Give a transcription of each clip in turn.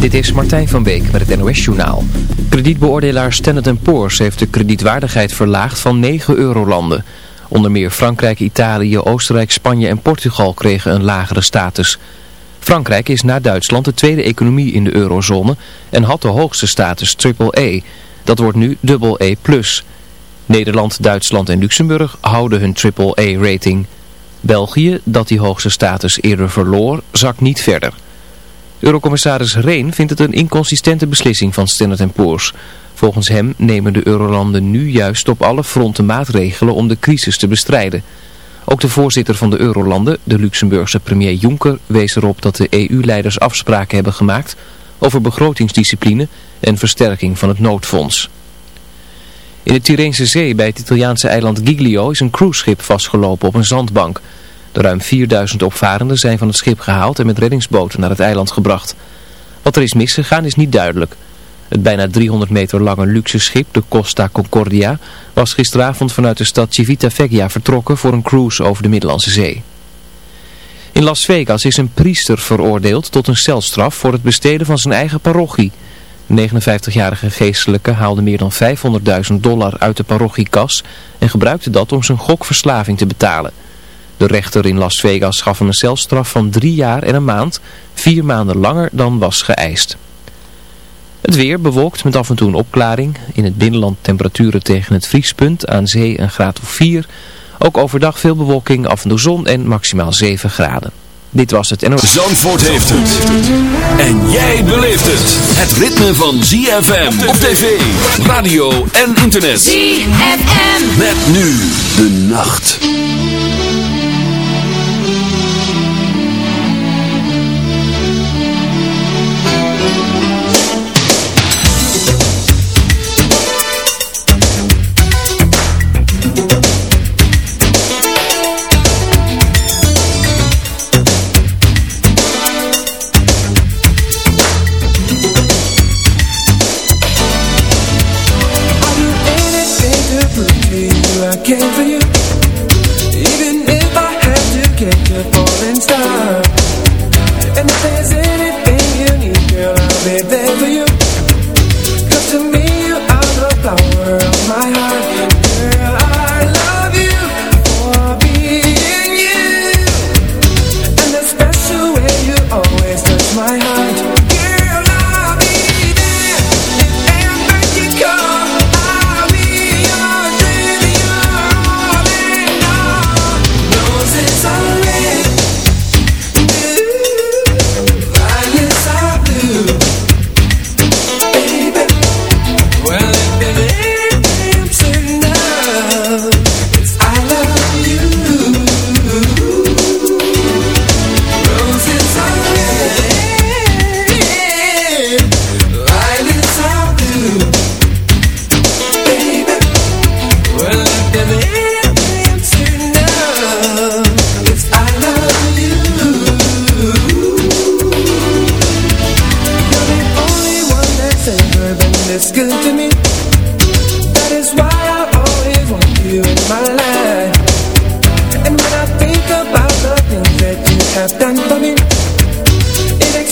Dit is Martijn van Beek met het NOS-journaal. Kredietbeoordelaar Standard Poor's heeft de kredietwaardigheid verlaagd van 9 eurolanden. Onder meer Frankrijk, Italië, Oostenrijk, Spanje en Portugal kregen een lagere status. Frankrijk is na Duitsland de tweede economie in de eurozone en had de hoogste status AAA. Dat wordt nu AA+. Nederland, Duitsland en Luxemburg houden hun AAA-rating. België, dat die hoogste status eerder verloor, zakt niet verder. Eurocommissaris Reen vindt het een inconsistente beslissing van Standard Poor's. Volgens hem nemen de eurolanden nu juist op alle fronten maatregelen om de crisis te bestrijden. Ook de voorzitter van de eurolanden, de Luxemburgse premier Juncker, wees erop dat de EU-leiders afspraken hebben gemaakt over begrotingsdiscipline en versterking van het noodfonds. In de Tyreense Zee bij het Italiaanse eiland Giglio is een cruiseschip vastgelopen op een zandbank. De ruim 4000 opvarenden zijn van het schip gehaald en met reddingsboten naar het eiland gebracht. Wat er is misgegaan is niet duidelijk. Het bijna 300 meter lange luxe schip, de Costa Concordia, was gisteravond vanuit de stad Civitavecchia vertrokken voor een cruise over de Middellandse Zee. In Las Vegas is een priester veroordeeld tot een celstraf voor het besteden van zijn eigen parochie. De 59-jarige geestelijke haalde meer dan 500.000 dollar uit de parochiekas en gebruikte dat om zijn gokverslaving te betalen. De rechter in Las Vegas gaf hem een celstraf van drie jaar en een maand, vier maanden langer dan was geëist. Het weer bewolkt met af en toe een opklaring. In het binnenland temperaturen tegen het vriespunt, aan zee een graad of 4. Ook overdag veel bewolking, af en toe zon en maximaal 7 graden. Dit was het NOS. Zandvoort heeft het. En jij beleeft het. Het ritme van ZFM op tv, radio en internet. ZFM. Met nu de nacht.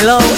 hello.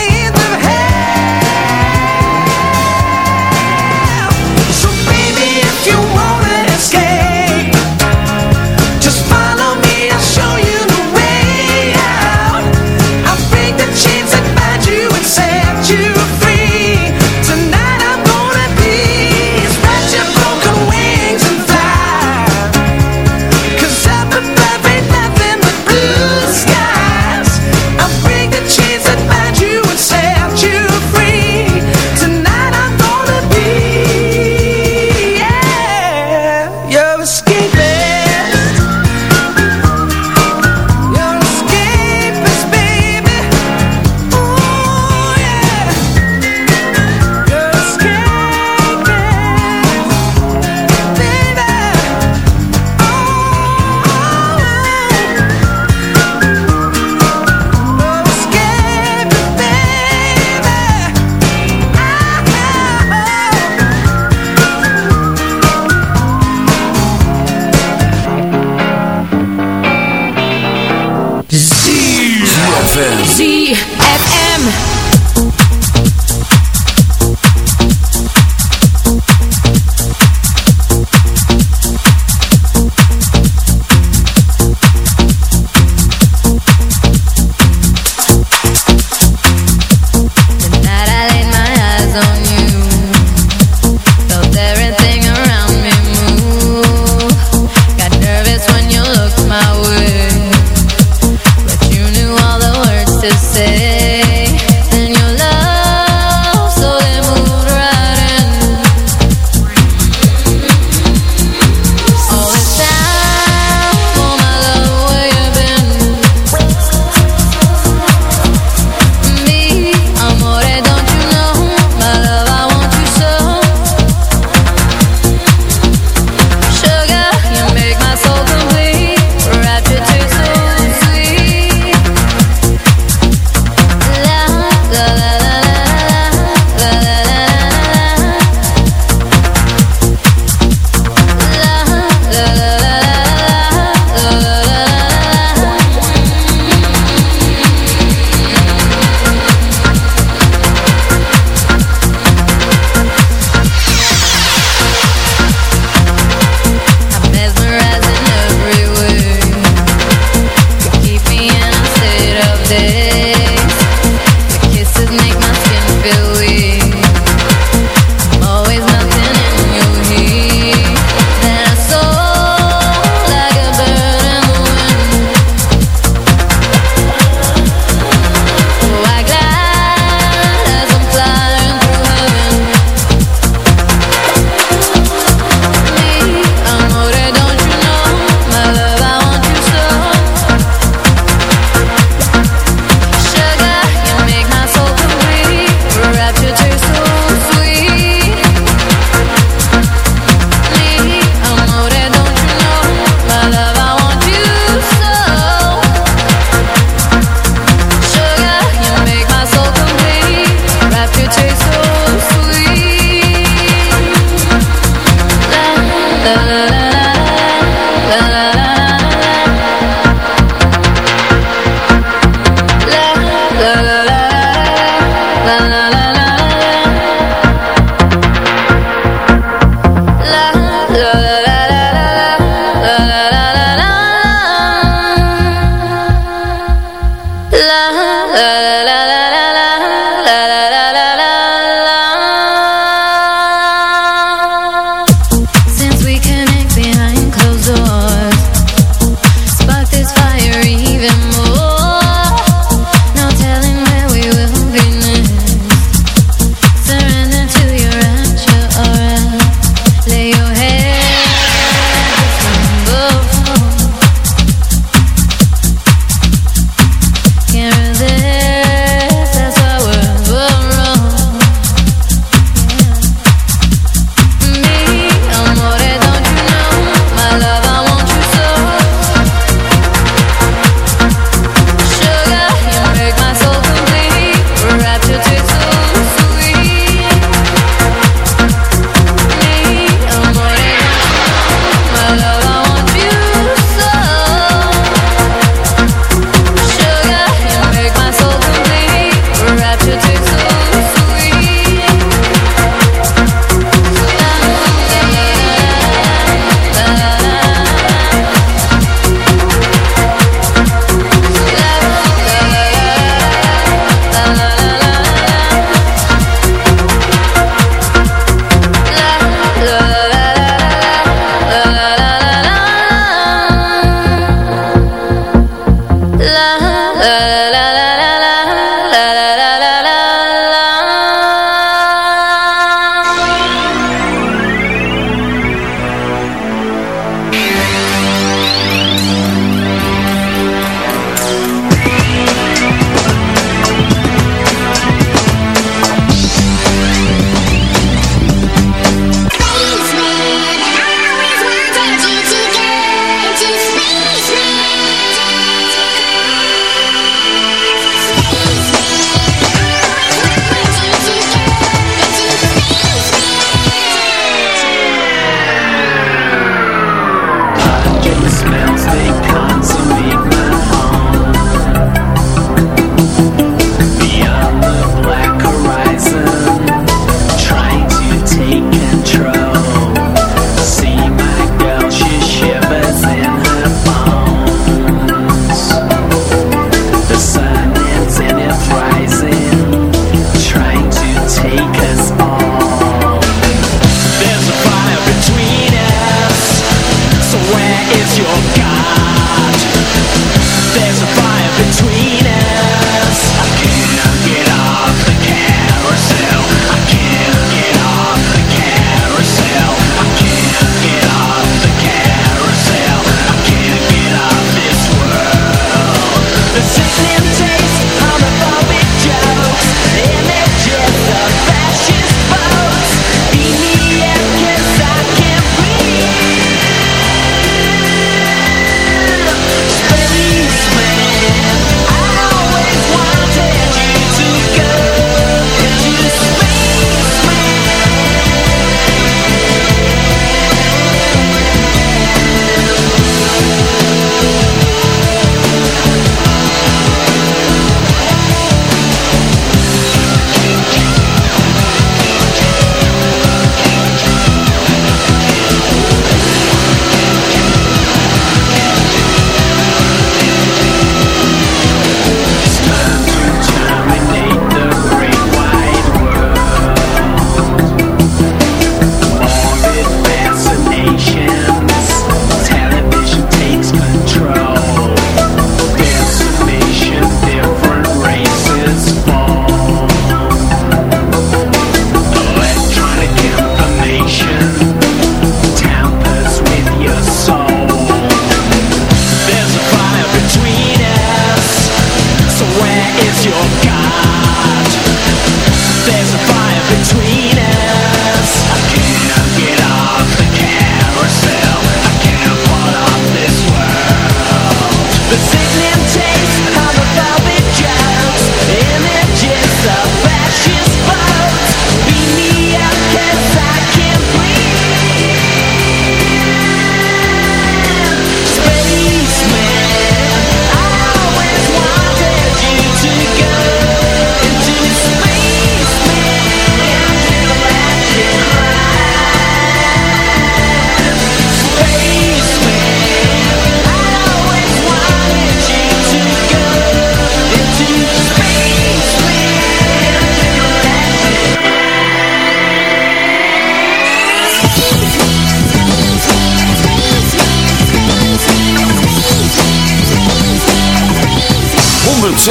te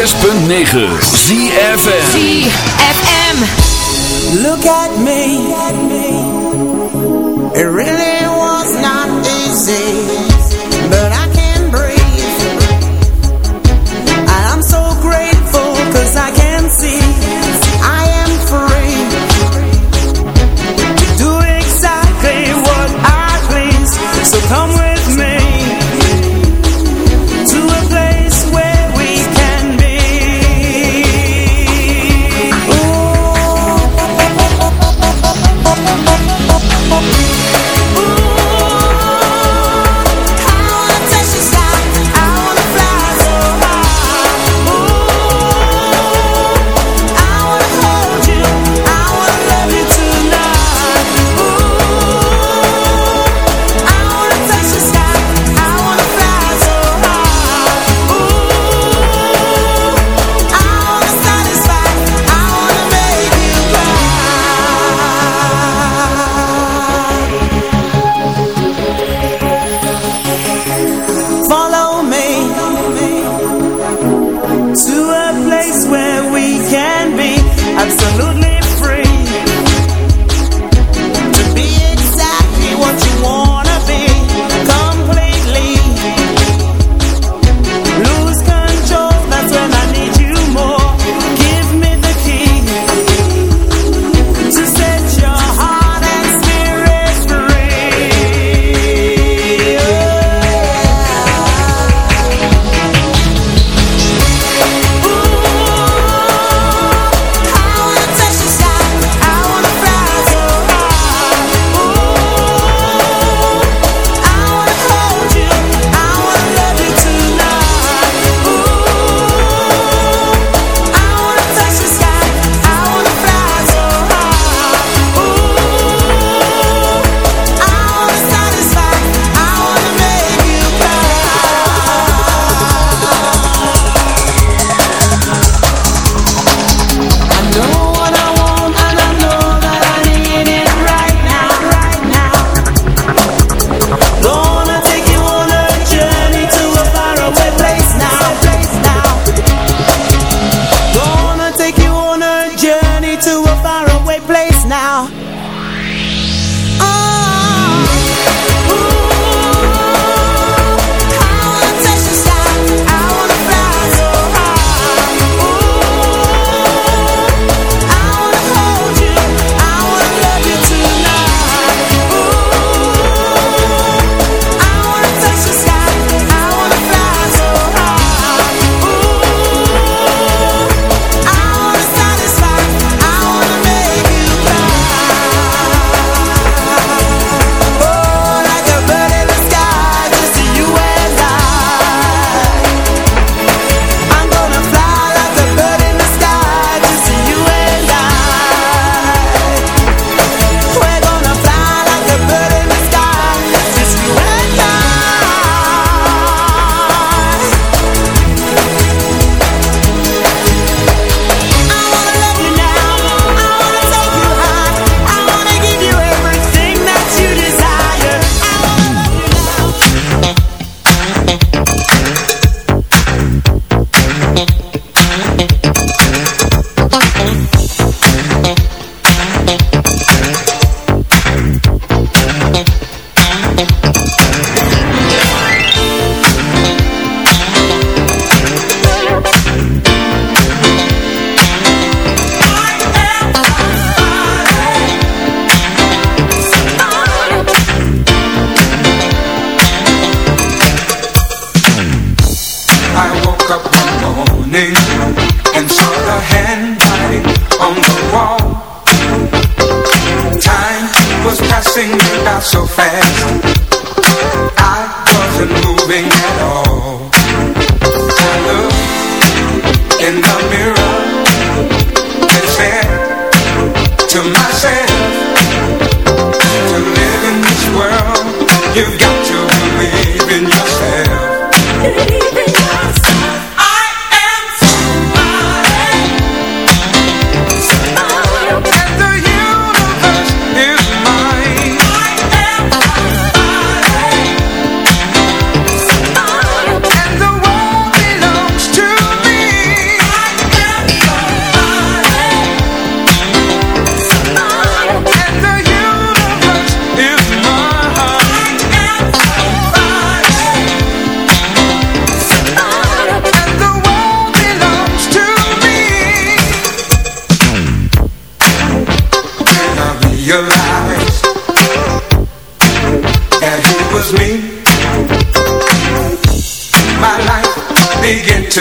106.9 ZFM ZFM. Look at me.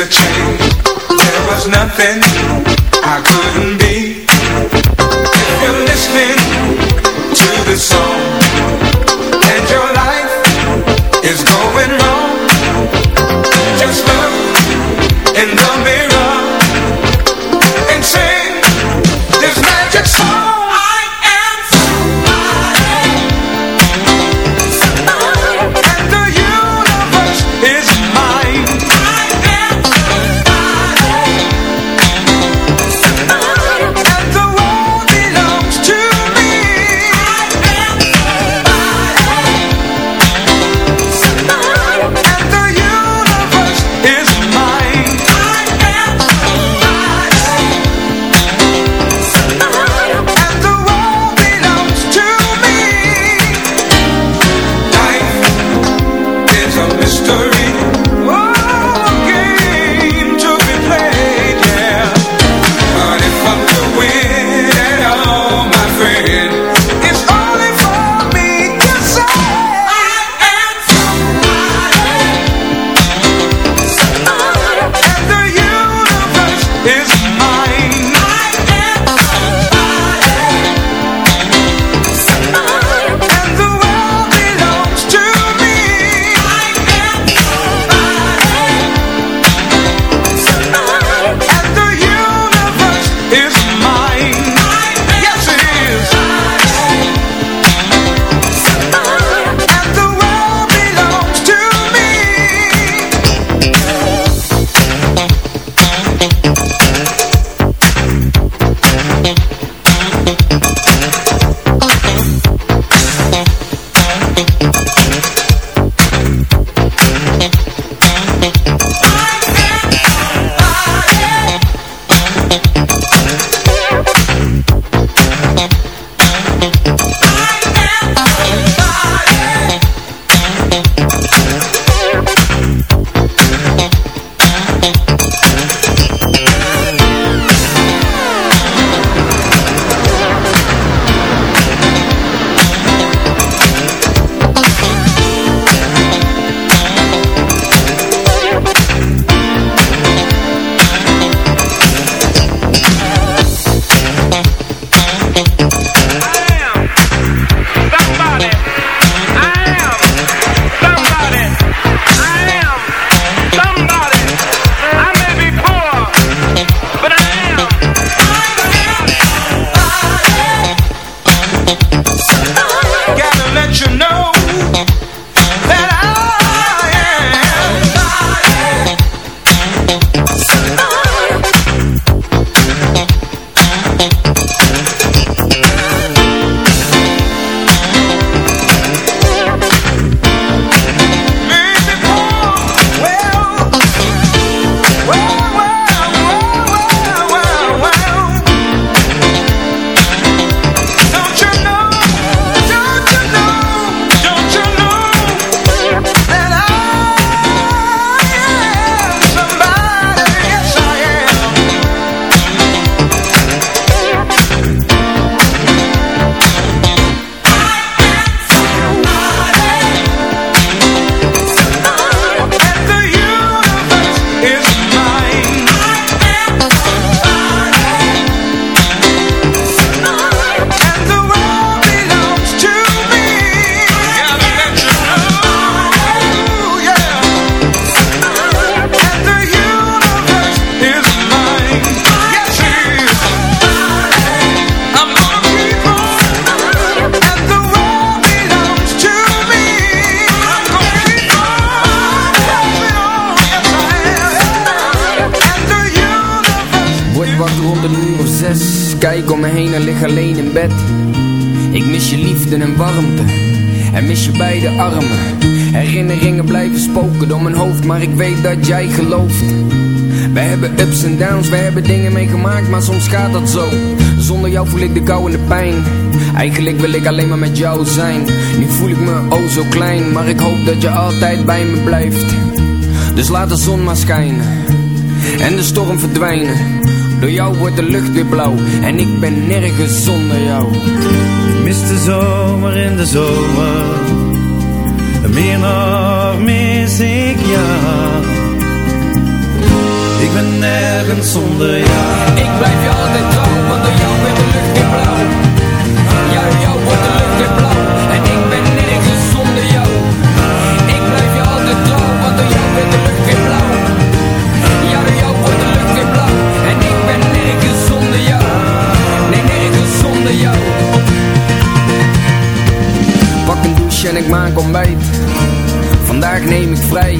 change. There was nothing ons, we hebben dingen meegemaakt, maar soms gaat dat zo. Zonder jou voel ik de kou en de pijn. Eigenlijk wil ik alleen maar met jou zijn. Nu voel ik me oh zo klein, maar ik hoop dat je altijd bij me blijft. Dus laat de zon maar schijnen En de storm verdwijnen. Door jou wordt de lucht weer blauw En ik ben nergens zonder jou. Mis de zomer in de zomer. Meer nog mis ik jou. Ik ben nergens zonder jou. Ik blijf je altijd trouw, want door jou werd de lucht weer blauw. Ja, jou wordt de lucht weer blauw. En ik ben nergens zonder jou. Ik blijf je altijd trouw, want door jou werd de lucht weer blauw. Ja, jou wordt de lucht weer blauw. En ik ben nergens zonder jou. Nee, nergens zonder jou. Pak een douche en ik maak ontbijt. Vandaag neem ik vrij.